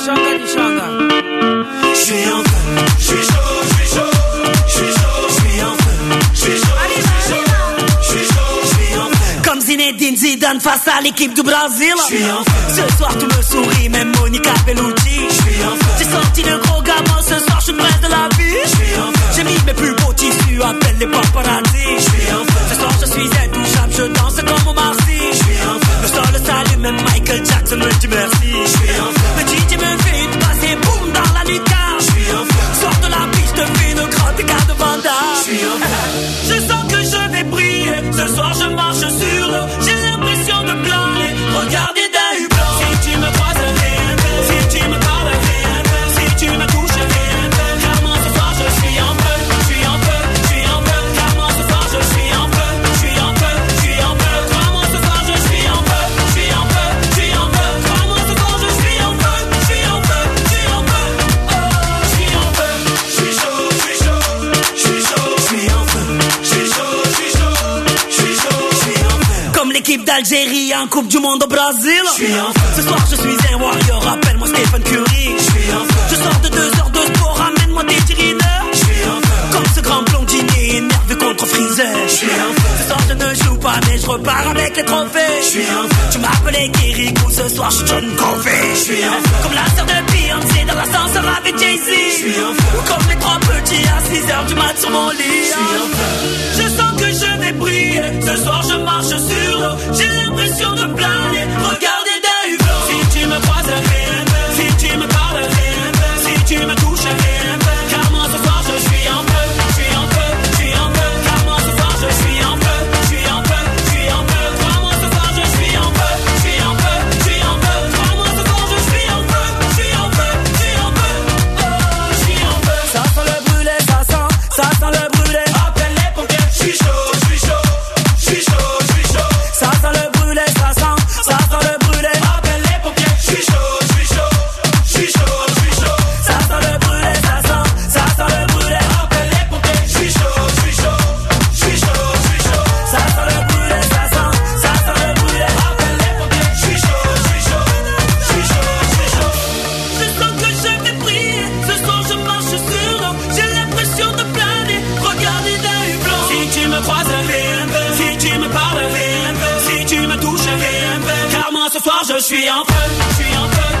Je suis en je suis chaud, je suis chaud, je suis chaud, je suis en je suis chaud, je suis chaud, je suis chaud, en feu. Comme Zinedine Zidane face à l'équipe du Brésil. Je suis en. Ce soir tout me sourit, même Monica Bellucci. Je suis en feu. J'ai sorti le gros gamin, ce soir je suis de la vie. Je suis en. J'ai mis mes plus beaux tissus, appelle les paparazzi. Je suis en. Ce soir je suis intouchable, je danse comme au Marcy. Je suis en feu. Le sol même Michael Jackson me dit merci. d'Algérie en Coupe du Monde au Brésil. Ce soir, je suis un warrior. Appelle-moi Stephen Curry. Je sors de deux heures de sport. Ramène-moi des cheerleaders. Comme ce grand blondinier énervé contre Freezer. Ce soir, je ne joue pas, mais je repars avec les trophées. Tu m'appelais Kirikou. Ce soir, je John Coffey. Comme la sœur de Beyoncé dans la l'ascenseur avec Jay-Z. Comme les trois petits à 6 heures du mat sur mon lit. ce soir je suis en feu, je suis en feu.